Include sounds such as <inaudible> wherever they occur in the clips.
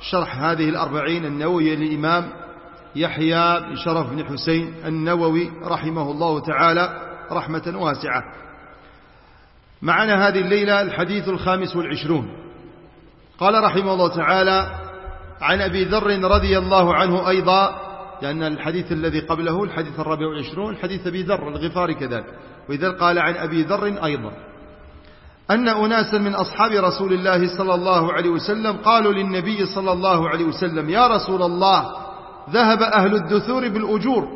شرح هذه الأربعين النووية للإمام يحيى بن شرف بن حسين النووي رحمه الله تعالى رحمة واسعة. معنا هذه الليلة الحديث الخامس والعشرون. قال رحمه الله تعالى عن أبي ذر رضي الله عنه أيضا لأن الحديث الذي قبله الحديث الرابع والعشرون حديث أبي ذر الغفاري كذلك. وإذا قال عن أبي ذر أيضا. أن أناسا من أصحاب رسول الله صلى الله عليه وسلم قالوا للنبي صلى الله عليه وسلم يا رسول الله ذهب أهل الدثور بالأجور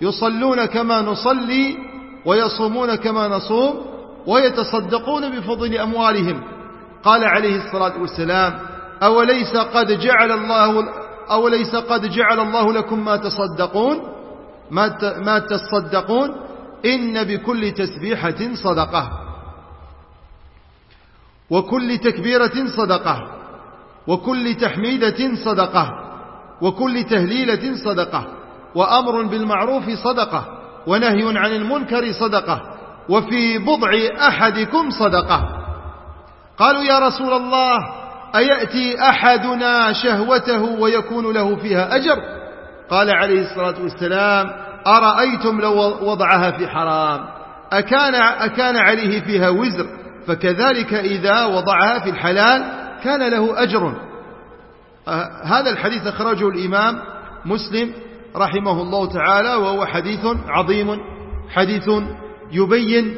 يصلون كما نصلي ويصومون كما نصوم ويتصدقون بفضل أموالهم. قال عليه الصلاة والسلام أوليس قد جعل الله أوليس قد جعل الله لكم ما تصدقون؟ ما ما تصدقون؟ إن بكل تسبيحة صدقة. وكل تكبيرة صدقة وكل تحميدة صدقة وكل تهليلة صدقة وأمر بالمعروف صدقة ونهي عن المنكر صدقة وفي بضع أحدكم صدقة. قالوا يا رسول الله أيأتي أحدنا شهوته ويكون له فيها أجر؟ قال عليه الصلاة والسلام أرأيتم لو وضعها في حرام؟ أكان, أكان عليه فيها وزر؟ فكذلك إذا وضعها في الحلال كان له أجر. هذا الحديث أخرجه الإمام مسلم رحمه الله تعالى وهو حديث عظيم حديث يبين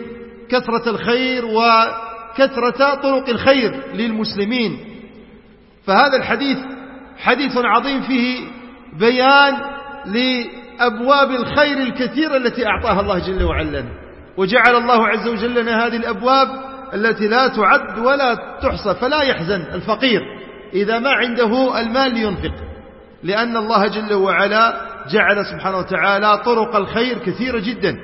كثرة الخير وكثرة طرق الخير للمسلمين. فهذا الحديث حديث عظيم فيه بيان لأبواب الخير الكثيرة التي أعطاها الله جل وعلا. وجعل الله عز وجل لنا هذه الأبواب التي لا تعد ولا تحصى فلا يحزن الفقير إذا ما عنده المال لينفق. لأن الله جل وعلا جعل سبحانه وتعالى طرق الخير كثيرة جدا.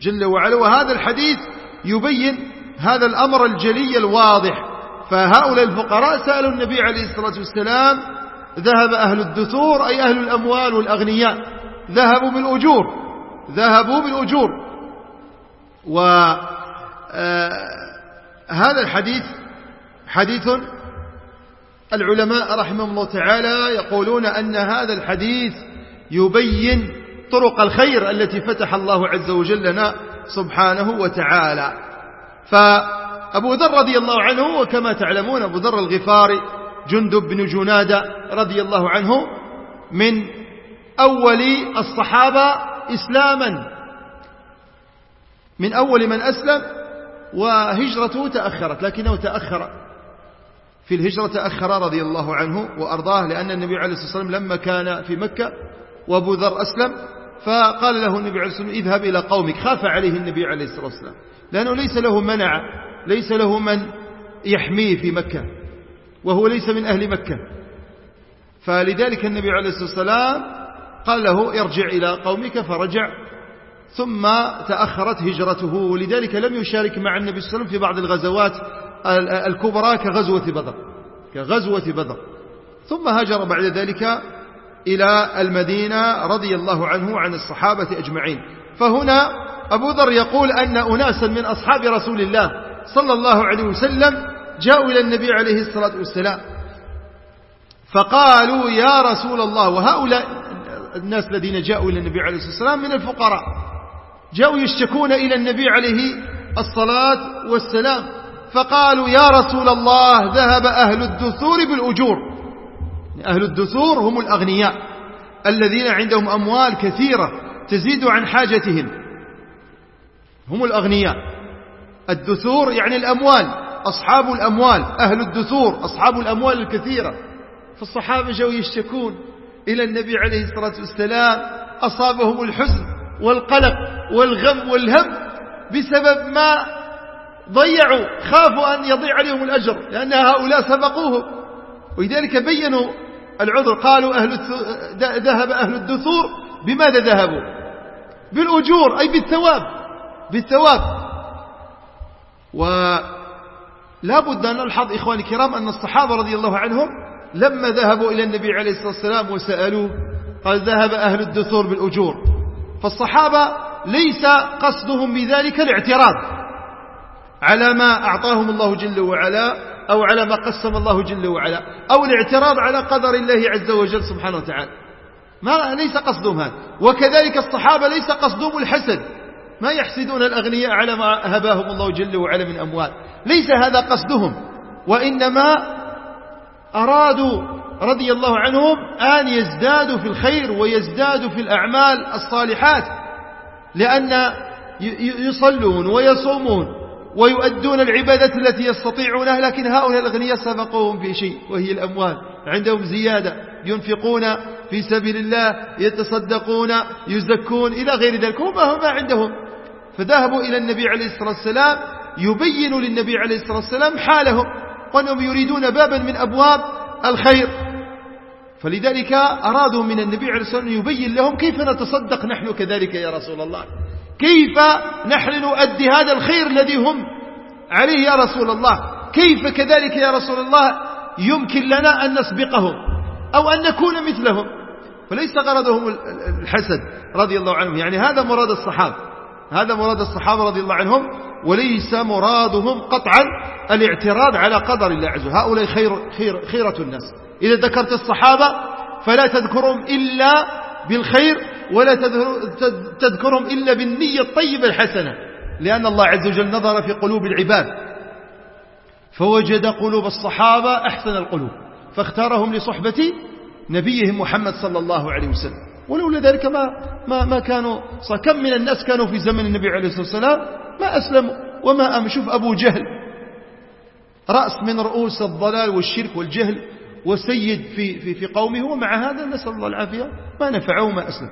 جل وعلا وهذا الحديث يبين هذا الأمر الجلي الواضح. فهؤلاء الفقراء سألوا النبي عليه الصلاة والسلام ذهب أهل الدثور أي أهل الأموال والأغنياء؟ ذهبوا بالأجور ذهبوا بالأجور. وهذا الحديث حديث العلماء رحمهم الله تعالى يقولون أن هذا الحديث يبين طرق الخير التي فتح الله عز وجل لنا سبحانه وتعالى. فأبو ذر رضي الله عنه وكما تعلمون أبو ذر الغفاري جندب بن جنادة رضي الله عنه من أول الصحابة إسلاما. من أول من أسلم وهجرته تأخرت لكنه تأخر. في الهجرة تأخر رضي الله عنه وأرضاه لأن النبي عليه الصلاة والسلام لما كان في مكة وأبو ذر أسلم فقال له النبي عليه الصلاة والسلام اذهب إلى قومك خاف عليه النبي عليه الصلاة والسلام. لأنه ليس له منع ليس له من يحميه في مكة وهو ليس من أهل مكة. فلذلك النبي عليه الصلاة والسلام قال له ارجع إلى قومك فرجع ثم تأخرت هجرته ولذلك لم يشارك مع النبي صلى الله عليه وسلم في بعض الغزوات الكبرى كغزوة بدر كغزوة بدر. ثم هاجر بعد ذلك إلى المدينة رضي الله عنه وعن الصحابة أجمعين. فهنا أبو ذر يقول أن أناسا من أصحاب رسول الله صلى الله عليه وسلم جاءوا إلى النبي عليه الصلاة والسلام. فقالوا يا رسول الله وهؤلاء الناس الذين جاءوا إلى النبي عليه الصلاة والسلام من الفقراء. جاءوا يشتكون إلى النبي عليه الصلاة والسلام فقالوا يا رسول الله ذهب أهل الدثور بالأجور. أهل الدثور هم الأغنياء الذين عندهم أموال كثيرة تزيد عن حاجتهم. هم الأغنياء. الدثور يعني الأموال أصحاب الأموال أهل الدثور أصحاب الأموال الكثيرة. فالصحابة جاءوا يشتكون إلى النبي عليه الصلاة والسلام أصابهم الحزن. والقلق والغم والهم بسبب ما ضيعوا خافوا أن يضيع عليهم الأجر لأن هؤلاء سبقوهم. ولذلك بينوا العذر قالوا أهل ذهب أهل الدثور بماذا ذهبوا؟ بالأجور أي بالثواب بالثواب. ولا بد أن نلحظ إخواني الكرام أن الصحابة رضي الله عنهم لما ذهبوا إلى النبي عليه الصلاة والسلام وسألوه قال ذهب أهل الدثور بالأجور. فالصحابة ليس قصدهم بذلك الاعتراض على ما أعطاهم الله جل وعلا أو على ما قسم الله جل وعلا أو الاعتراض على قدر الله عز وجل سبحانه وتعالى. ما ليس قصدهم هذا. وكذلك الصحابة ليس قصدهم الحسد. ما يحسدون الأغنياء على ما هباهم الله جل وعلا من أموال. ليس هذا قصدهم. وإنما أرادوا رضي الله عنهم أن يزدادوا في الخير ويزدادوا في الأعمال الصالحات لأن يصلون ويصومون ويؤدون العبادة التي يستطيعونها لكن هؤلاء الأغنياء سبقوهم في شيء وهي الأموال. عندهم زيادة ينفقون في سبيل الله يتصدقون يزكون إلى غير ذلك هم ما عندهم. فذهبوا إلى النبي عليه الصلاة والسلام يبين للنبي عليه الصلاة والسلام حالهم وأنهم يريدون بابا من أبواب الخير. فلذلك أرادوا من النبي عليه الصلاة والسلام يبين لهم كيف نتصدق نحن كذلك يا رسول الله. كيف نحن نؤدي هذا الخير الذي هم عليه يا رسول الله؟ كيف كذلك يا رسول الله يمكن لنا أن نسبقهم أو أن نكون مثلهم؟ فليس غرضهم الحسد رضي الله عنهم. يعني هذا مراد الصحابة. هذا مراد الصحابة رضي الله عنهم وليس مرادهم قطعا الاعتراض على قدر الله عز وجل. هؤلاء خير خير خيرة الناس. إذا ذكرت الصحابة فلا تذكرهم إلا بالخير ولا تذكرهم إلا بالنية الطيبة الحسنة لأن الله عز وجل نظر في قلوب العباد فوجد قلوب الصحابة أحسن القلوب فاختارهم لصحبة نبيهم محمد صلى الله عليه وسلم. ولولا ذلك ما, ما, ما كانوا كم من الناس كانوا في زمن النبي عليه الصلاة والسلام ما أسلموا وما أم شوف أبو جهل. رأس من رؤوس الضلال والشرك والجهل وسيد في, في, في قومه ومع هذا نسأل الله العافية. ما نفعه ما أسلم.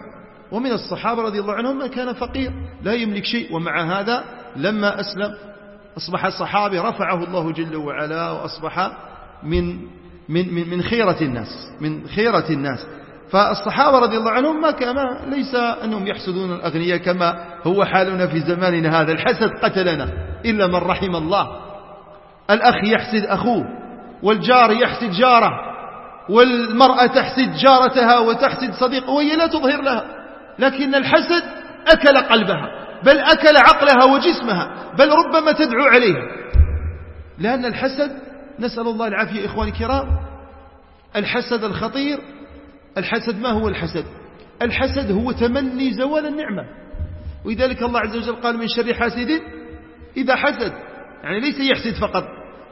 ومن الصحابة رضي الله عنهم من كان فقير. لا يملك شيء ومع هذا لما أسلم أصبح الصحابي رفعه الله جل وعلا وأصبح من من من من خيرة الناس. من خيرة الناس. فالصحابة رضي الله عنهم ما كان ليس أنهم يحسدون الأغنياء كما هو حالنا في زماننا هذا. الحسد قتلنا إلا من رحم الله. الأخ يحسد أخوه والجار يحسد جاره والمرأة تحسد جارتها وتحسد صديقه وهي لا تظهر لها. لكن الحسد أكل قلبها بل أكل عقلها وجسمها بل ربما تدعو عليها. لأن الحسد نسأل الله العافية إخواني الكرام الحسد الخطير الحسد ما هو الحسد؟ الحسد هو تمني زوال النعمة. ولذلك الله عز وجل قال من شر حاسد إذا حسد. يعني ليس يحسد فقط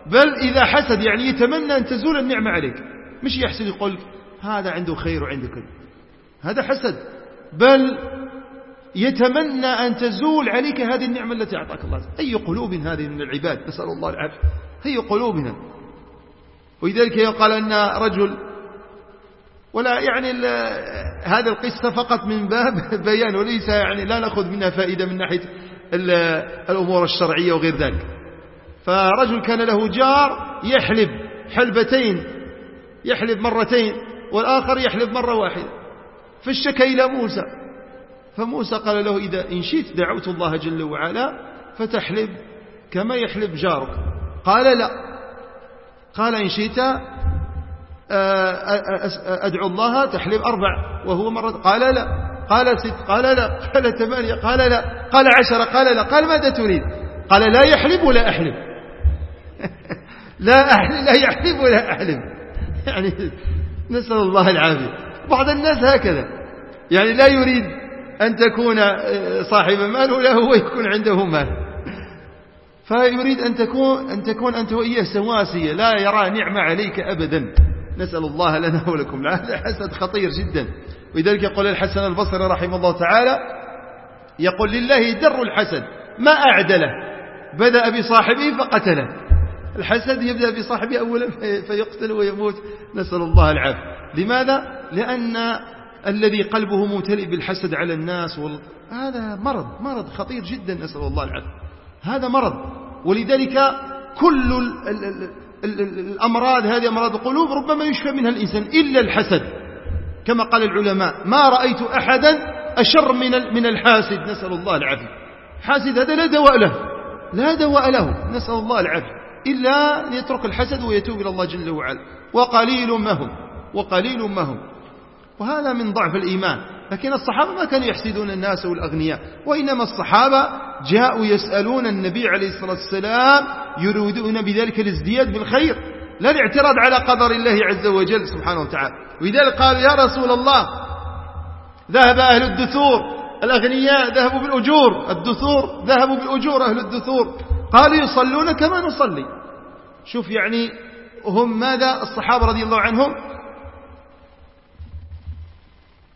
بل إذا حسد يعني يتمنى أن تزول النعمة عليك. مش يحسد يقول هذا عنده خير وعنده كذا. هذا حسد. بل يتمنى أن تزول عليك هذه النعمة التي أعطاك الله. أي قلوب هذه من العباد؟ نسأل الله العافية. هي قلوبنا ولذلك يقال أن رجل ولا يعني هذا القصة فقط من باب <laughs> بيان وليس يعني لا نأخذ منها فائدة من ناحية الأمور الشرعية وغير ذلك. فرجل كان له جار يحلب حلبتين يحلب مرتين والآخر يحلب مرة واحدة. فاشتكى إلى موسى. فموسى قال له إذا إن شئت دعوت الله جل وعلا فتحلب كما يحلب جارك. قال لا. قال إن شئت أدعو الله تحليب أربع وهو مرة قال لا قال ست قال لا قال ثمانية قال لا قال عشرة قال لا قال ماذا تريد؟ قال لا يحلب ولا أحلب. <laughs> لا أحلب لا يحلب ولا أحلب. <laughs> يعني نسأل الله العافية. بعض الناس هكذا. يعني لا يريد أن تكون صاحب مال ولا هو يكون عنده مال. فيريد أن تكون أن تكون أنت وإياه سواسية لا يرى نعمة عليك أبدا. نسأل الله لنا ولكم هذا حسد خطير جدا. ولذلك يقول الحسن البصري رحمه الله تعالى يقول لله در الحسد ما أعدله. بدأ بصاحبه فقتله. الحسد يبدأ بصاحبه أولا فيقتل ويموت. نسأل الله العافية. لماذا؟ لأن الذي قلبه ممتلئ بالحسد على الناس وال... هذا مرض مرض خطير جدا. نسأل الله العافية. هذا مرض. ولذلك كل الأمراض هذه أمراض القلوب ربما يشفى منها الإنسان إلا الحسد. كما قال العلماء ما رأيت أحدا أشر من من الحاسد. نسأل الله العافية. حاسد هذا لا دواء له. لا دواء له. نسأل الله العافية. إلا يترك الحسد ويتوب إلى الله جل وعلا. وقليل ما هم. وقليل ما هم. وهذا من ضعف الإيمان. لكن الصحابة ما كانوا يحسدون الناس والأغنياء وإنما الصحابة جاءوا يسألون النبي عليه الصلاة والسلام يريدون بذلك الازدياد بالخير لا الاعتراض على قدر الله عز وجل سبحانه وتعالى. ولذلك قال يا رسول الله ذهب أهل الدثور الأغنياء ذهبوا بالأجور الدثور ذهبوا بالأجور أهل الدثور. قالوا يصلون كما نصلي. شوف يعني هم ماذا الصحابة رضي الله عنهم؟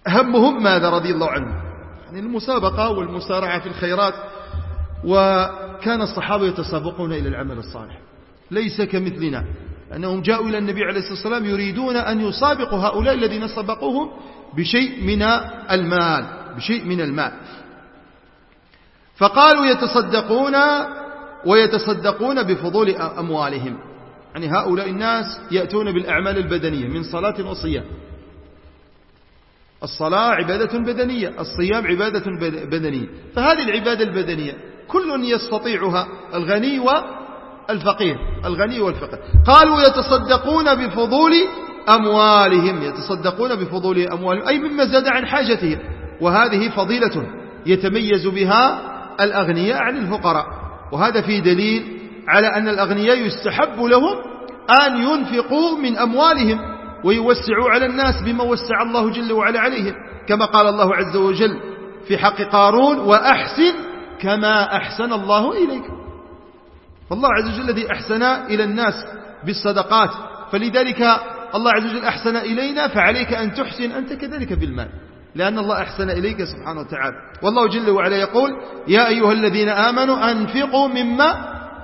همهم ماذا رضي الله عنهم يعني المسابقة والمسارعة في الخيرات وكان الصحابة يتسابقون إلى العمل الصالح. ليس كمثلنا. أنهم جاءوا إلى النبي عليه الصلاة والسلام يريدون أن يسابقوا هؤلاء الذين سبقوهم بشيء من المال بشيء من المال. فقالوا يتصدقون ويتصدقون بفضول أموالهم. يعني هؤلاء الناس يأتون بالأعمال البدنية من صلاة وصيام. الصلاة عبادة بدنية الصيام عبادة بدنية. فهذه العبادة البدنية كل يستطيعها الغني والفقير الغني والفقير. قالوا يتصدقون بفضول أموالهم يتصدقون بفضول أموالهم أي مما زاد عن حاجتهم. وهذه فضيلة يتميز بها الأغنياء عن الفقراء. وهذا في دليل على أن الأغنياء يستحب لهم أن ينفقوا من أموالهم. ويوسعوا على الناس بما وسع الله جل وعلا عليهم كما قال الله عز وجل في حق قارون وأحسن كما أحسن الله إليك. فالله عز وجل الذي أحسن إلى الناس بالصدقات فلذلك الله عز وجل أحسن إلينا فعليك أن تحسن أنت كذلك بالمال لأن الله أحسن إليك سبحانه وتعالى. والله جل وعلا يقول يا أيها الذين آمنوا أنفقوا مما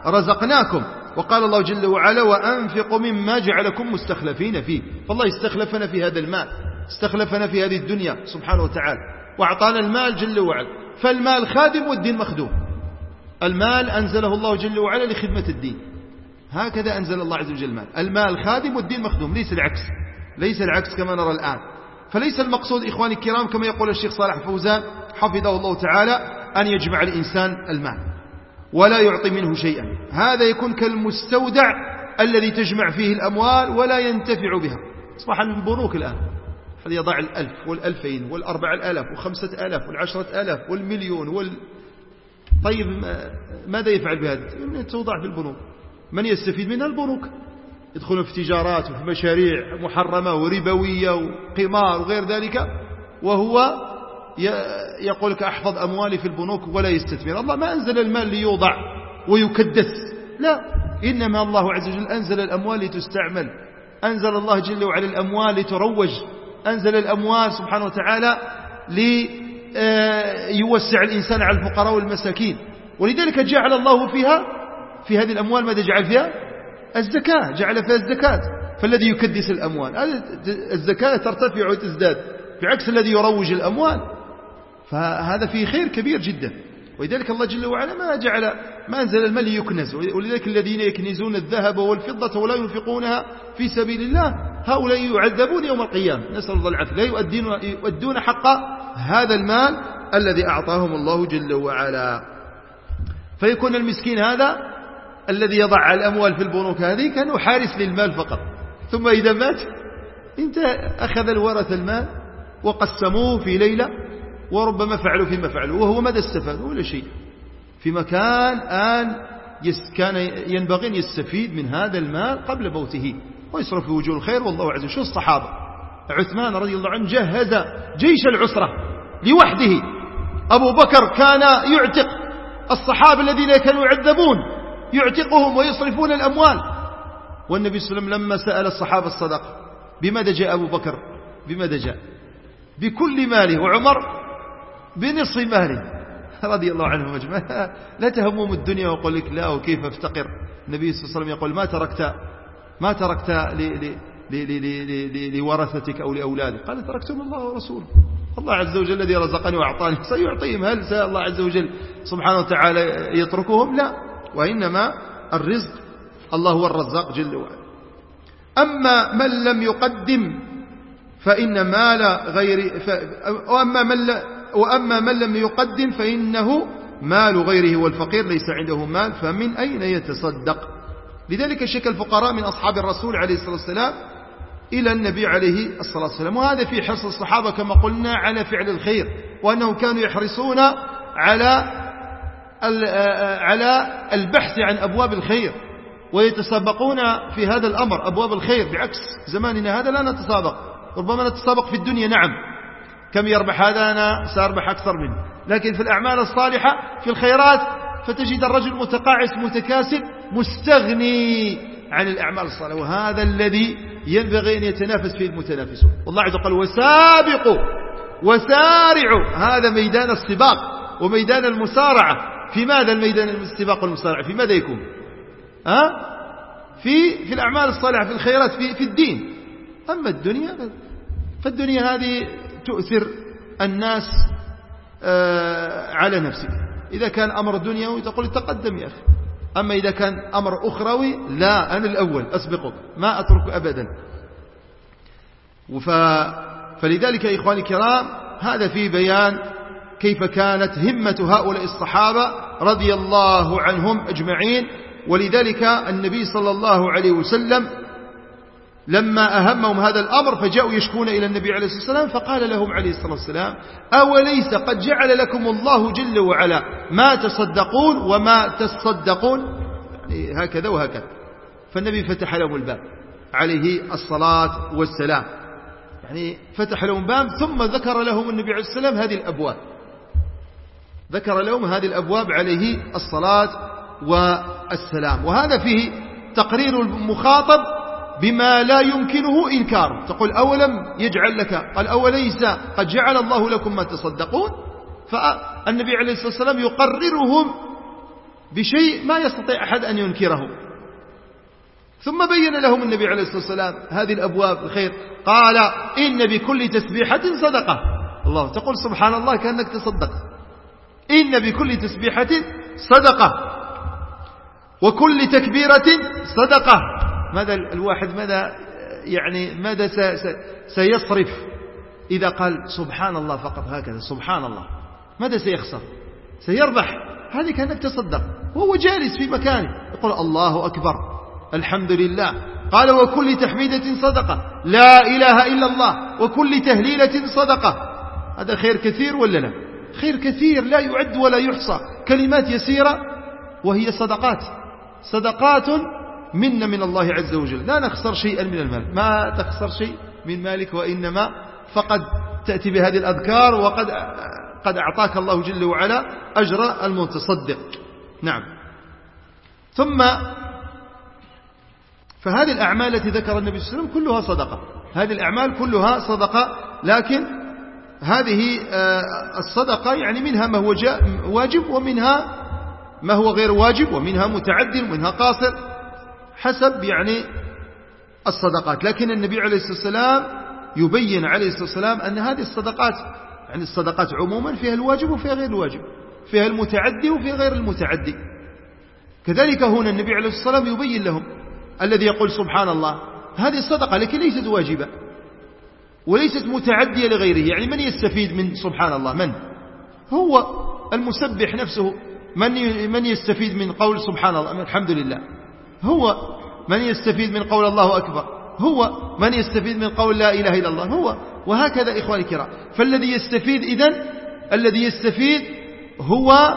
رزقناكم. وقال الله جل وعلا وأنفقوا مما جعلكم مستخلفين فيه. فالله استخلفنا في هذا المال استخلفنا في هذه الدنيا سبحانه وتعالى وأعطانا المال جل وعلا. فالمال خادم والدين مخدوم. المال أنزله الله جل وعلا لخدمة الدين. هكذا أنزل الله عز وجل المال. المال خادم والدين مخدوم ليس العكس. ليس العكس كما نرى الآن. فليس المقصود إخواني الكرام كما يقول الشيخ صالح فوزان حفظه الله تعالى أن يجمع الإنسان المال. ولا يعطي منه شيئا. هذا يكون كالمستودع الذي تجمع فيه الأموال ولا ينتفع بها. أصبح البنوك الآن. فليضع الألف والألفين والأربع الألاف وخمسة ألاف والعشرة ألاف والمليون وال... طيب ماذا يفعل بهذا؟ توضع في البنوك. من يستفيد منها؟ البنوك. يدخلون في تجارات وفي مشاريع محرمة وربوية وقمار وغير ذلك. وهو يقول لك أحفظ أموالي في البنوك ولا يستثمر. الله ما أنزل المال ليوضع ويكدس. لا إنما الله عز وجل أنزل الأموال لتستعمل. أنزل الله جل وعلا الأموال لتروج. أنزل الأموال سبحانه وتعالى ليوسع الإنسان على الفقراء والمساكين. ولذلك جعل الله فيها في هذه الأموال ماذا جعل فيها؟ الزكاة. جعل فيها الزكاة. فالذي يكدس الأموال. الزكاة ترتفع وتزداد بعكس الذي يروج الأموال. فهذا فيه خير كبير جدا. ولذلك الله جل وعلا ما جعل ما أنزل المال يكنز. ولذلك الذين يكنزون الذهب والفضة ولا ينفقونها في سبيل الله هؤلاء يعذبون يوم القيامة. نسأل الله العافية. لا يؤدون, يؤدون حق هذا المال الذي أعطاهم الله جل وعلا. فيكون المسكين هذا الذي يضع الأموال في البنوك هذه كان حارس للمال فقط. ثم إذا مات انت أخذ الورث المال وقسموه في ليلة وربما فعلوا فيما فعلوا وهو ماذا استفاد ولا شيء. في مكان آن كان ينبغي أن يستفيد من هذا المال قبل موته ويصرف في وجوه الخير والله عز وجل. شو الصحابة؟ عثمان رضي الله عنه جهز جيش العسرة لوحده. أبو بكر كان يعتق الصحابة الذين كانوا يعذبون يعتقهم ويصرفون الأموال. والنبي صلى الله عليه وسلم لما سأل الصحابة الصدقة بماذا جاء أبو بكر؟ بماذا جاء؟ بكل ماله. وعمر بنصف ماله <laughs> رضي الله عنهم أجمعين <laughs> لا تهمهم الدنيا وقل لك لا وكيف أفتقر. النبي صلى الله عليه وسلم يقول ما تركت ما تركت لورثتك أو لأولادك. قال تركتم الله ورسوله. الله عز وجل الذي رزقني وأعطاني. <laughs> سيعطيهم. هل سأل الله عز وجل سبحانه وتعالى يتركهم؟ لا. وإنما الرزق الله هو الرزاق جل وعلا. أما من لم يقدم فإن مال غير. وأما من ل... وأما من لم يقدم فإنه مال غيره والفقير ليس عنده مال فمن أين يتصدق؟ لذلك شك الفقراء من أصحاب الرسول عليه الصلاة والسلام إلى النبي عليه الصلاة والسلام وهذا في حرص الصحابة كما قلنا على فعل الخير وأنهم كانوا يحرصون على على البحث عن أبواب الخير ويتسابقون في هذا الأمر أبواب الخير بعكس زماننا هذا لا نتسابق ربما نتسابق في الدنيا نعم. كم يربح هذا؟ أنا سأربح أكثر منه. لكن في الأعمال الصالحة في الخيرات فتجد الرجل متقاعس متكاسل مستغني عن الأعمال الصالحة. وهذا الذي ينبغي أن يتنافس فيه المتنافسون. والله عز وجل وسابقوا وسارعوا. هذا ميدان السباق وميدان المسارعة في ماذا الميدان السباق والمسارعة في ماذا يكون؟ ها؟ في في الأعمال الصالحة في الخيرات في في الدين. أما الدنيا فالدنيا هذه تؤثر الناس آه، على نفسك. إذا كان أمر دنيوي تقول تقدم يا أخي. أما إذا كان أمر أخروي لا أنا الأول أسبقك ما أترك أبدا. فلذلك يا إخواني الكرام هذا في بيان كيف كانت همة هؤلاء الصحابة رضي الله عنهم أجمعين. ولذلك النبي صلى الله عليه وسلم لما أهمهم هذا الأمر فجاءوا يشكون إلى النبي عليه الصلاة والسلام فقال لهم عليه الصلاة والسلام أوليس قد جعل لكم الله جل وعلا ما تصدقون وما تصدقون؟ يعني هكذا وهكذا. فالنبي فتح لهم الباب عليه الصلاة والسلام. يعني فتح لهم باب ثم ذكر لهم النبي عليه الصلاة والسلام هذه الأبواب. ذكر لهم هذه الأبواب عليه الصلاة والسلام. وهذا فيه تقرير المخاطب بما لا يمكنه إنكاره تقول أولم يجعل لك؟ قال أوليس؟ قد جعل الله لكم ما تصدقون. فالنبي عليه الصلاة والسلام يقررهم بشيء ما يستطيع أحد أن ينكره. ثم بين لهم النبي عليه الصلاة والسلام هذه الأبواب الخير. قال إن بكل تسبيحة صدقة. الله تقول سبحان الله كأنك تصدق إن بكل تسبيحة صدقة. وكل تكبيرة صدقة. ماذا الواحد ماذا يعني ماذا سيصرف؟ إذا قال سبحان الله فقط هكذا سبحان الله. ماذا سيخسر؟ سيربح. هذه كانك تصدق. وهو جالس في مكانه. يقول الله أكبر. الحمد لله. قال وكل تحميدة صدقة. لا إله إلا الله. وكل تهليلة صدقة. هذا خير كثير ولا لا؟ خير كثير. لا يعد ولا يحصى. كلمات يسيرة وهي صدقات. صدقات منا من الله عز وجل. لا نخسر شيئا من المال. ما تخسر شيء من مالك وإنما فقد تأتي بهذه الأذكار وقد قد أعطاك الله جل وعلا أجر المتصدق. نعم. ثم فهذه الأعمال التي ذكر النبي صلى الله عليه وسلم كلها صدقة. هذه الأعمال كلها صدقة لكن هذه آه، الصدقة يعني منها ما هو واجب ومنها ما هو غير واجب ومنها متعد ومنها قاصر. حسب يعني الصدقات. لكن النبي عليه الصلاة والسلام يبين عليه الصلاة والسلام أن هذه الصدقات يعني الصدقات عموما فيها الواجب وفيها غير الواجب فيها المتعدي وفيها غير المتعدي. كذلك هنا النبي عليه الصلاة والسلام يبين لهم الذي يقول سبحان الله هذه الصدقة لكن ليست واجبة وليست متعدية لغيره. يعني من يستفيد من سبحان الله؟ من؟ هو المسبح نفسه. من من يستفيد من قول سبحان الله؟ الحمد لله. هو من يستفيد من قول الله أكبر. هو من يستفيد من قول لا إله إلا الله. هو. وهكذا إخواني الكرام. فالذي يستفيد إذن الذي يستفيد هو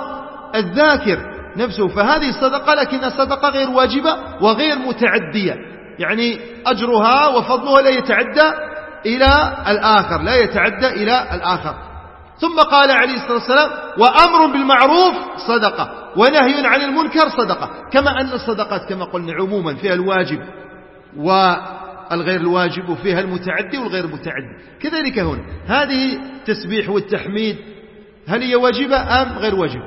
الذاكر نفسه. فهذه الصدقة لكنها صدقة غير واجبة وغير متعدية. يعني أجرها وفضلها لا يتعدى إلى الآخر. لا يتعدى إلى الآخر. ثم قال عليه الصلاة والسلام وأمر بالمعروف صدقة ونهي عن المنكر صدقة. كما أن الصدقات كما قلنا عموما فيها الواجب والغير الواجب وفيها المتعدي والغير المتعدي كذلك هنا هذه التسبيح والتحميد هل هي واجبة أم غير واجبة؟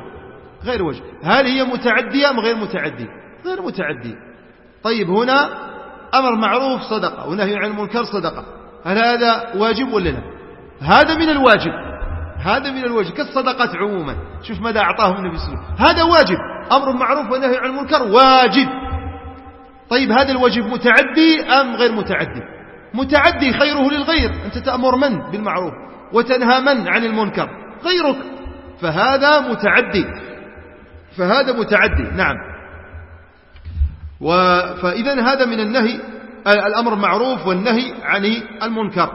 غير واجبة. هل هي متعدية أم غير متعدية؟ غير متعدية. طيب هنا أمر معروف صدقة ونهي عن المنكر صدقة. هل هذا واجب ولا لا؟ هذا من الواجب. هذا من الواجب كالصدقات عموما. شوف ماذا أعطاهم النبي صلى الله عليه وسلم. هذا واجب. أمر معروف ونهي عن المنكر واجب. طيب هذا الواجب متعدي أم غير متعدي؟ متعدي خيره للغير. أنت تأمر من بالمعروف وتنهى من عن المنكر؟ غيرك. فهذا متعدي. فهذا متعدي. نعم. فإذا هذا من النهي الأمر معروف والنهي عن المنكر.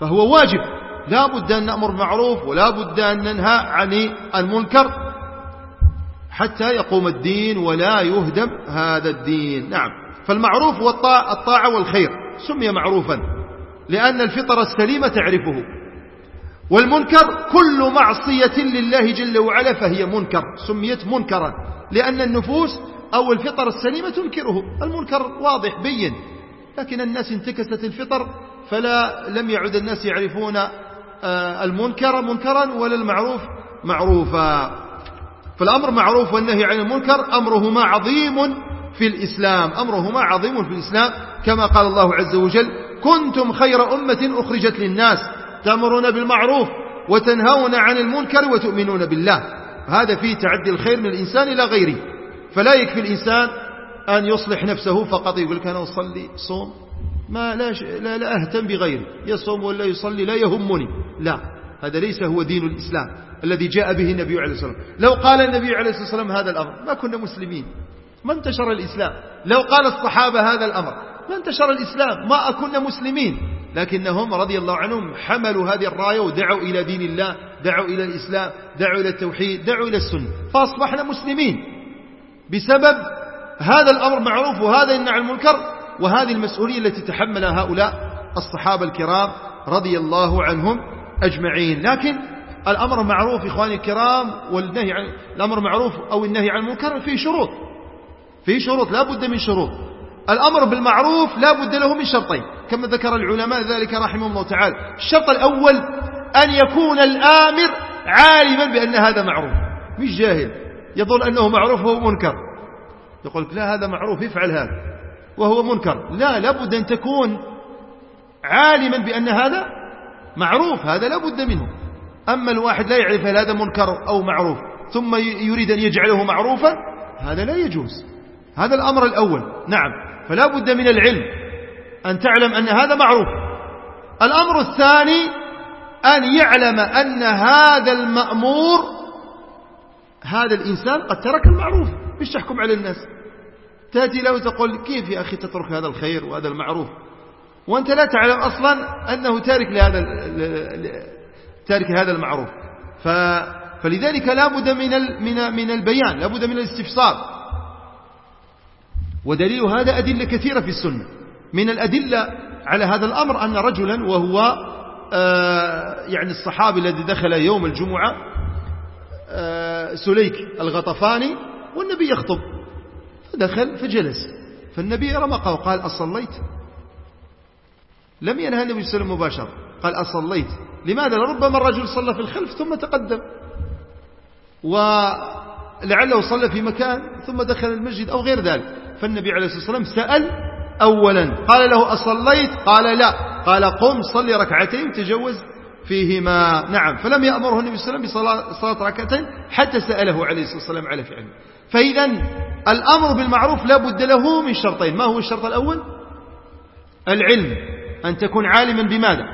فهو واجب. لا بد أن نأمر بالمعروف ولا بد أن ننهى عن المنكر حتى يقوم الدين ولا يهدم هذا الدين. نعم. فالمعروف هو الطاعة والخير. سمي معروفا. لأن الفطر السليمة تعرفه. والمنكر كل معصية لله جل وعلا فهي منكر. سميت منكرا. لأن النفوس أو الفطر السليمة تنكره. المنكر واضح بين. لكن الناس انتكست الفطر فلا لم يعد الناس يعرفون المنكر منكرا ولا المعروف معروفا. فالأمر معروف والنهي عن المنكر أمرهما عظيم في الإسلام أمرهما عظيم في الإسلام. كما قال الله عز وجل كنتم خير أمة أخرجت للناس تأمرون بالمعروف وتنهون عن المنكر وتؤمنون بالله. هذا فيه تعدي الخير من الإنسان إلى غيره. فلا يكفي الإنسان أن يصلح نفسه فقط يقول لك أنا أصلي صوم. ما لا, لا, لا أهتم بغيري يصوم ولا يصلي لا يهمني لا هذا ليس هو دين الإسلام الذي جاء به النبي عليه الصلاة والسلام. لو قال النبي عليه الصلاة والسلام هذا الأمر ما كنا مسلمين ما انتشر الإسلام. لو قال الصحابة هذا الأمر ما انتشر الإسلام ما أكنا مسلمين. لكنهم رضي الله عنهم حملوا هذه الراية ودعوا إلى دين الله دعوا إلى الإسلام دعوا إلى التوحيد دعوا إلى السنة. فأصبحنا مسلمين. بسبب هذا الأمر معروف وهذا يمنع المنكر وهذه المسؤولية التي تحملها هؤلاء الصحابة الكرام رضي الله عنهم أجمعين. لكن الأمر معروف إخواني الكرام والنهي عن الأمر معروف أو النهي عن المنكر فيه شروط. فيه شروط لا بد من شروط. الأمر بالمعروف لا بد له من شرطين. كما ذكر العلماء ذلك رحمه الله تعالى. الشرط الأول أن يكون الآمر عالما بأن هذا معروف. مش جاهل. يظن أنه معروف وهو منكر. يقول لك لا هذا معروف افعل هذا. وهو منكر. لا لابد أن تكون عالما بأن هذا معروف هذا لابد منه. أما الواحد لا يعرف هل هذا منكر أو معروف ثم يريد أن يجعله معروفا هذا لا يجوز. هذا الأمر الأول. نعم. فلا بد من العلم أن تعلم أن هذا معروف. الأمر الثاني أن يعلم أن هذا المأمور هذا الإنسان قد ترك المعروف. مش تحكم على الناس؟ تأتي له وتقول كيف يا أخي تترك هذا الخير وهذا المعروف؟ وأنت لا تعلم أصلا أنه تارك لهذا تارك هذا المعروف. فلذلك لا بد من من من البيان لا بد من الاستفسار. ودليل هذا أدلة كثيرة في السنة. من الأدلة على هذا الأمر أن رجلا وهو آه، يعني الصحابي الذي دخل يوم الجمعة آه، سليك الغطفاني والنبي يخطب. فدخل فجلس فالنبي رمقه وقال أصليت. لم ينهى النبي صلى الله عليه وسلم مباشرة. قال أصليت. لماذا؟ لربما الرجل صلى في الخلف ثم تقدم. ولعله صلى في مكان ثم دخل المسجد أو غير ذلك. فالنبي عليه الصلاة والسلام سأل أولا قال له أصليت؟ قال لا. قال قم صلي ركعتين تجوز فيهما. نعم. فلم يأمره النبي صلى الله عليه وسلم بصلاة ركعتين حتى سأله عليه الصلاة والسلام على فعله. فإذا الأمر بالمعروف لا بد له من شرطين. ما هو الشرط الأول؟ العلم. أن تكون عالما بماذا؟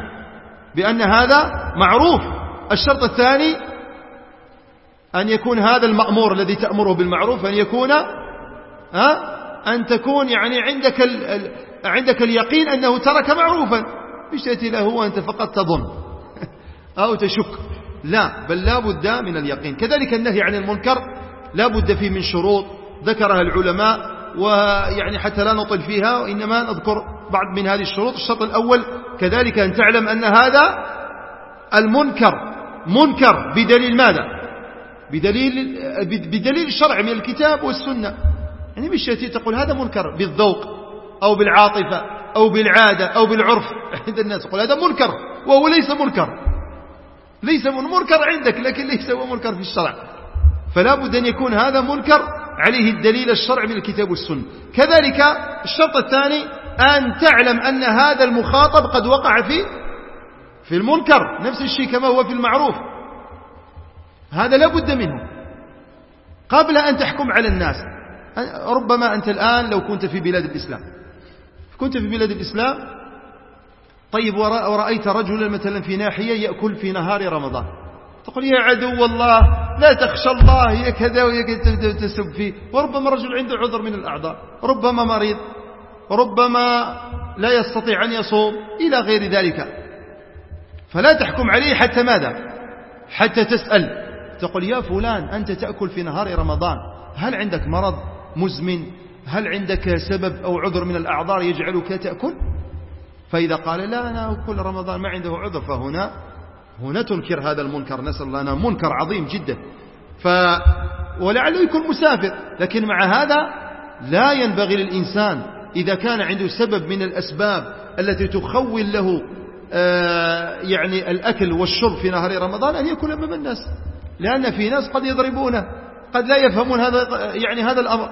بأن هذا معروف. الشرط الثاني أن يكون هذا المأمور الذي تأمره بالمعروف أن يكون ها أن تكون يعني عندك ال... عندك اليقين أنه ترك معروفا. مش تأتي له وأنت فقط تظن <laughs> أو تشك. لا بل لا بد من اليقين. كذلك النهي عن المنكر لا بد فيه من شروط ذكرها العلماء ويعني حتى لا نطل فيها وإنما نذكر بعض من هذه الشروط. الشرط الأول كذلك أن تعلم أن هذا المنكر منكر بدليل ماذا؟ بدليل, بدليل الشرع من الكتاب والسنة. يعني مش تقول هذا منكر بالذوق أو بالعاطفة أو بالعادة أو بالعرف. <laughs> عند الناس تقول هذا منكر وهو ليس منكر. ليس من منكر عندك لكن ليس هو منكر في الشرع. فلا بد أن يكون هذا منكر عليه الدليل الشرع من الكتاب والسنة. كذلك الشرط الثاني أن تعلم أن هذا المخاطب قد وقع في في المنكر. نفس الشيء كما هو في المعروف. هذا لا بد منه. قبل أن تحكم على الناس ربما أنت الآن لو كنت في بلاد الإسلام. كنت في بلاد الإسلام طيب ورأيت رجلا مثلا في ناحية يأكل في نهار رمضان. تقول يا عدو الله لا تخشى الله يا كذا تسب فيه. وربما رجل عنده عذر من الأعضاء ربما مريض ربما لا يستطيع أن يصوم إلى غير ذلك. فلا تحكم عليه حتى ماذا؟ حتى تسأل. تقول يا فلان أنت تأكل في نهار رمضان هل عندك مرض مزمن؟ هل عندك سبب أو عذر من الأعذار يجعلك تأكل؟ فإذا قال لا أنا أكل رمضان ما عنده عذر فهنا هنا تنكر هذا المنكر نسأل الله أنه منكر عظيم جدا. ف ولعله يكون مسافر لكن مع هذا لا ينبغي للإنسان إذا كان عنده سبب من الأسباب التي تخول له آه، يعني الأكل والشرب في نهار رمضان أن يكون أمام الناس. لأن في ناس قد يضربونه قد لا يفهمون هذا يعني هذا الأمر.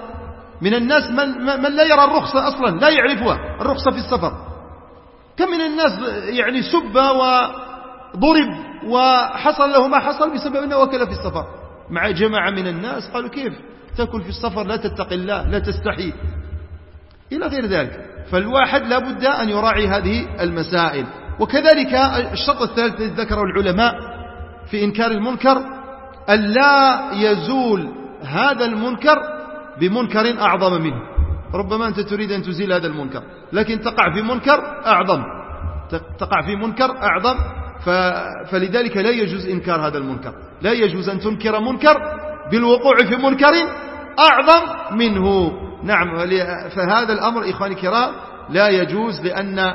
من الناس من, من لا يرى الرخصة أصلا لا يعرفها الرخصة في السفر. كم من الناس يعني سب وضرب وحصل له ما حصل بسبب أنه أكل في السفر. مع جماعة من الناس قالوا كيف؟ تأكل في السفر لا تتقي الله لا تستحي. إلى غير ذلك. فالواحد لا بد أن يراعي هذه المسائل. وكذلك الشرط الثالث الذي ذكره العلماء في إنكار المنكر أن لا يزول هذا المنكر بمنكر أعظم منه. ربما أنت تريد أن تزيل هذا المنكر لكن تقع في منكر أعظم. تقع في منكر أعظم. فلذلك لا يجوز إنكار هذا المنكر. لا يجوز أن تنكر منكر بالوقوع في منكر أعظم منه. نعم فهذا الأمر إخواني الكرام لا يجوز لأن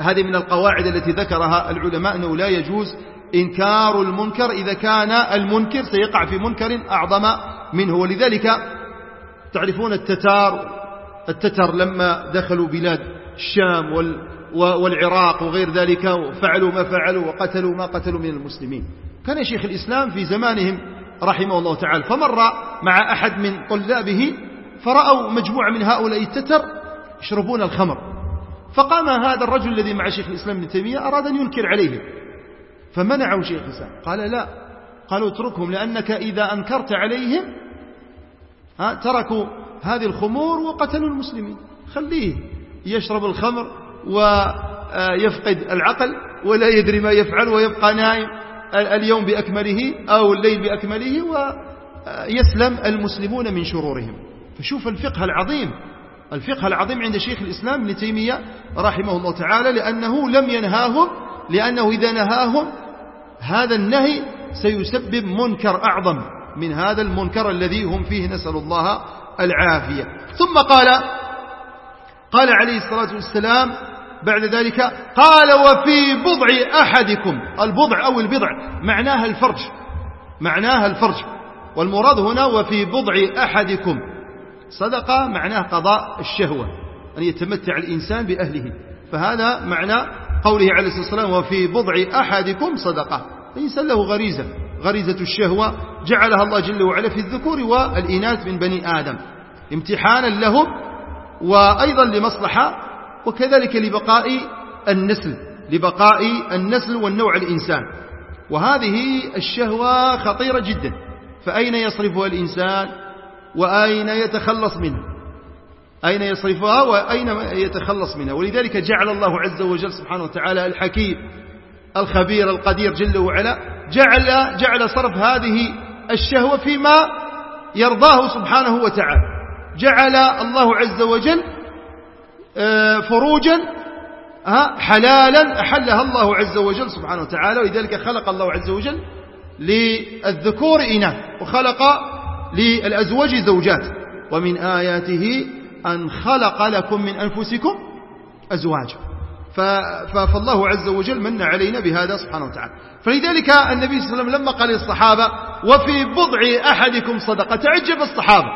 هذه من القواعد التي ذكرها العلماء أنه لا يجوز إنكار المنكر إذا كان المنكر سيقع في منكر أعظم منه. ولذلك تعرفون التتار التتر لما دخلوا بلاد الشام والعراق وغير ذلك وفعلوا ما فعلوا وقتلوا ما قتلوا من المسلمين. كان شيخ الإسلام في زمانهم رحمه الله تعالى فمر مع أحد من طلابه فرأوا مجموعة من هؤلاء التتر يشربون الخمر. فقام هذا الرجل الذي مع شيخ الإسلام ابن تيمية أراد أن ينكر عليهم. فمنعوا شيخ الإسلام قال لا قالوا اتركهم لأنك إذا أنكرت عليهم تركوا هذه الخمور وقتلوا المسلمين. خليه يشرب الخمر ويفقد العقل ولا يدري ما يفعل ويبقى نائم اليوم بأكمله أو الليل بأكمله ويسلم المسلمون من شرورهم. فشوف الفقه العظيم الفقه العظيم عند شيخ الإسلام ابن تيمية رحمه الله تعالى لأنه لم ينهاهم لأنه إذا نهاهم هذا النهي سيسبب منكر أعظم من هذا المنكر الذي هم فيه نسأل الله العافية. ثم قال قال عليه الصلاة والسلام بعد ذلك قال وفي بضع أحدكم البضع أو البضع معناها الفرج معناها الفرج. والمراد هنا وفي بضع أحدكم. صدقة معناه قضاء الشهوة أن يتمتع الإنسان بأهله. فهذا معنى قوله عليه الصلاة والسلام وفي بضع أحدكم صدقة. الإنسان له غريزة غريزة الشهوة جعلها الله جل وعلا في الذكور والإناث من بني آدم. امتحانا لهم وأيضا لمصلحة وكذلك لبقاء النسل لبقاء النسل والنوع الإنسان. وهذه الشهوة خطيرة جدا. فأين يصرفها الإنسان؟ وأين يتخلص منها أين يصرفها؟ وأين يتخلص منها؟ ولذلك جعل الله عز وجل سبحانه وتعالى الحكيم الخبير القدير جل وعلا جعل, جعل صرف هذه الشهوة فيما يرضاه سبحانه وتعالى. جعل الله عز وجل فروجا حلالا أحلها الله عز وجل سبحانه وتعالى ولذلك خلق الله عز وجل للذكور إناث وخلق للأزواج زوجات. ومن آياته أن خلق لكم من أنفسكم أزواجا. فالله عز وجل من علينا بهذا سبحانه وتعالى. فلذلك النبي صلى الله عليه وسلم لما قال للصحابة وفي بضع أحدكم صدقة تعجب الصحابة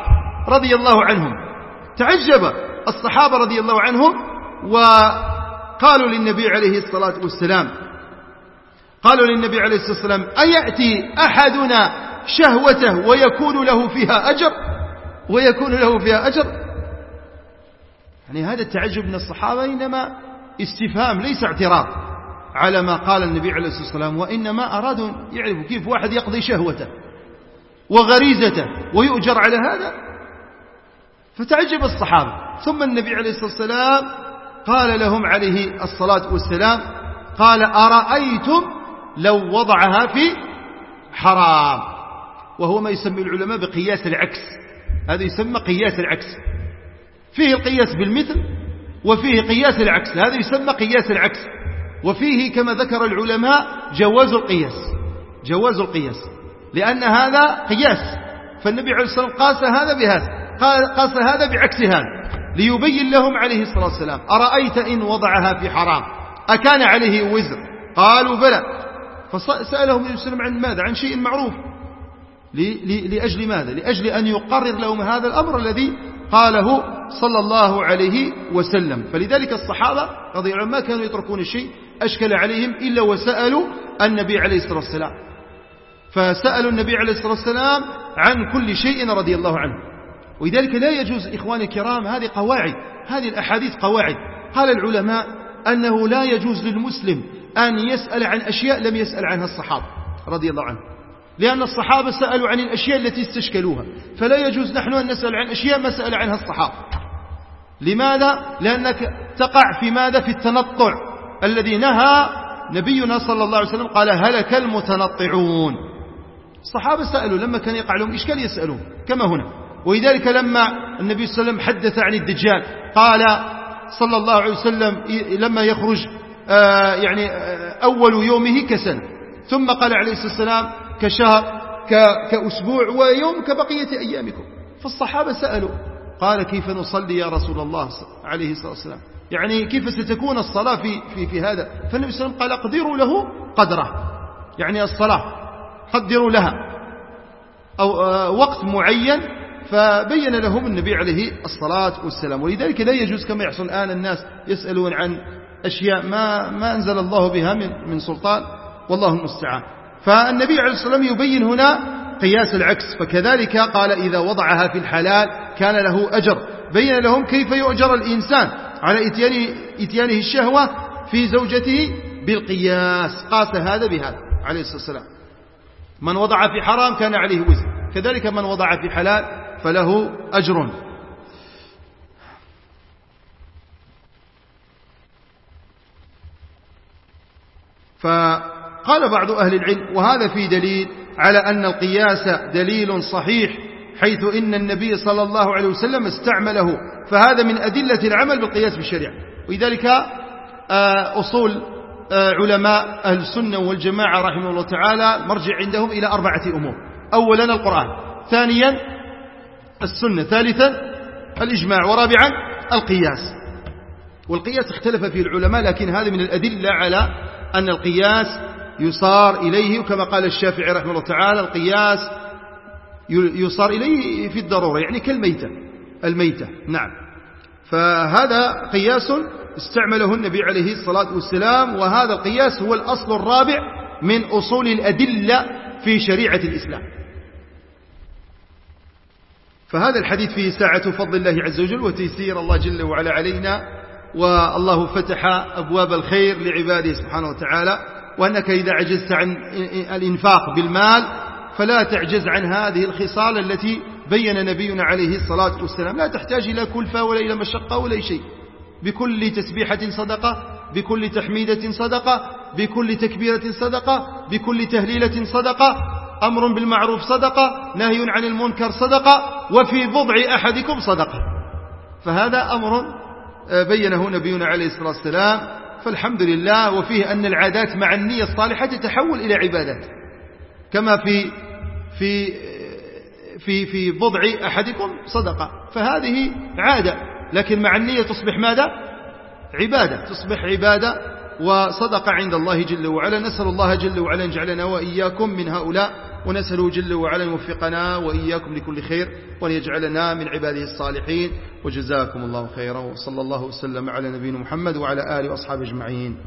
رضي الله عنهم. تعجب. الصحابة رضي الله عنهم وقالوا للنبي عليه الصلاة والسلام قالوا للنبي عليه الصلاة والسلام أيأتي أحدنا شهوته ويكون له فيها أجر؟ ويكون له فيها أجر؟ يعني هذا التعجب من الصحابة إنما استفهام ليس اعتراض على ما قال النبي عليه الصلاة والسلام وإنما أرادوا يعرفوا كيف واحد يقضي شهوته وغريزته ويؤجر على هذا. فتعجب الصحابة. ثم النبي عليه الصلاة والسلام قال لهم عليه الصلاة والسلام قال أرأيتم لو وضعها في حرام وهو ما يسمي العلماء بقياس العكس. هذا يسمى قياس العكس. فيه القياس بالمثل وفيه قياس العكس. هذا يسمى قياس العكس. وفيه كما ذكر العلماء جواز القياس. جواز القياس. لأن هذا قياس. فالنبي عليه الصلاة والسلام قاس هذا بهذا. قاس هذا بعكس هذا. ليبين لهم عليه الصلاة والسلام. أرأيت إن وضعها في حرام؟ أكان عليه وزر؟ قالوا بلى. فسألهم النبي صلى الله عليه وسلم عن ماذا؟ عن شيء معروف. لأجل ماذا؟ لأجل أن يقرر لهم هذا الأمر الذي قاله صلى الله عليه وسلم. فلذلك الصحابة رضي الله ما كانوا يتركون الشيء أشكل عليهم إلا وسألوا النبي عليه الصلاة والسلام. فسألوا النبي عليه الصلاة والسلام عن كل شيء رضي الله عنه. ولذلك لا يجوز إخواني الكرام هذه قواعد هذه الأحاديث قواعد. قال العلماء أنه لا يجوز للمسلم أن يسأل عن أشياء لم يسأل عنها الصحابة رضي الله عنه. لأن الصحابة سألوا عن الأشياء التي استشكلوها فلا يجوز نحن أن نسأل عن أشياء ما سأل عنها الصحابة. لماذا؟ لأنك تقع في ماذا؟ في التنطع الذي نهى نبينا صلى الله عليه وسلم قال هلك المتنطعون. الصحابة سألوا لما كان يقع لهم إشكال يسألون كما هنا. ولذلك لما النبي صلى الله عليه وسلم حدث عن الدجال قال صلى الله عليه وسلم لما يخرج آه، يعني آه، أول يومه كسنة ثم قال عليه الصلاة والسلام كشهر كأسبوع ويوم كبقية أيامكم. فالصحابة سألوا قال كيف نصلي يا رسول الله عليه الصلاة والسلام؟ يعني كيف ستكون الصلاة في, في, في هذا؟ فالنبي صلى الله عليه وسلم قال اقدروا له قدره يعني الصلاة قدروا لها أو آه، وقت معين فبين لهم النبي عليه الصلاة والسلام. ولذلك لا يجوز كما يحصل الآن الناس يسألون عن أشياء ما, ما أنزل الله بها من, من سلطان. والله المستعان. فالنبي عليه الصلاة والسلام يبين هنا قياس العكس. فكذلك قال إذا وضعها في الحلال كان له أجر. بين لهم كيف يؤجر الإنسان على إتيانه, إتيانه الشهوة في زوجته بالقياس. قاس هذا بهذا عليه الصلاة والسلام. من وضع في حرام كان عليه وزر كذلك من وضع في حلال فله أجر. فقال بعض أهل العلم وهذا في دليل على أن القياس دليل صحيح حيث إن النبي صلى الله عليه وسلم استعمله فهذا من أدلة العمل بالقياس بالشريعة ولذلك آه، أصول آه، علماء أهل السنة والجماعة رحمه الله تعالى مرجع عندهم إلى أربعة أمور. أولا القرآن ثانيا السنة ثالثا الإجماع ورابعا القياس. والقياس اختلف فيه العلماء لكن هذا من الأدلة على أن القياس يصار إليه وكما قال الشافعي رحمه الله تعالى القياس يصار إليه في الضرورة يعني كالميتة. الميتة نعم. فهذا قياس استعمله النبي عليه الصلاة والسلام وهذا القياس هو الأصل الرابع من أصول الأدلة في شريعة الإسلام. فهذا الحديث فيه ساعة فضل الله عز وجل وتيسير الله جل وعلا علينا والله فتح أبواب الخير لعباده سبحانه وتعالى وأنك إذا عجزت عن الإنفاق بالمال فلا تعجز عن هذه الخصال التي بين نبينا عليه الصلاة والسلام. لا تحتاج إلى كلفة ولا إلى مشقة ولا شيء. بكل تسبيحة صدقة بكل تحميدة صدقة بكل تكبيرة صدقة بكل تهليلة صدقة أمر بالمعروف صدقة نهي عن المنكر صدقة وفي بضع أحدكم صدقة. فهذا أمر آه، بينه نبينا عليه الصلاة والسلام. فالحمد لله وفيه أن العادات مع النية الصالحة تتحول إلى عبادات. كما في في في في بضع أحدكم صدقة. فهذه عادة. لكن مع النية تصبح ماذا؟ عبادة. تصبح عبادة وصدقة عند الله جل وعلا. نسأل الله جل وعلا أن يجعلنا وإياكم من هؤلاء. ونسأله جل وعلا يوفقنا وإياكم لكل خير وأن يجعلنا من عباده الصالحين. وجزاكم الله خيرا وصلى الله وسلم على نبينا محمد وعلى آله وأصحابه أجمعين.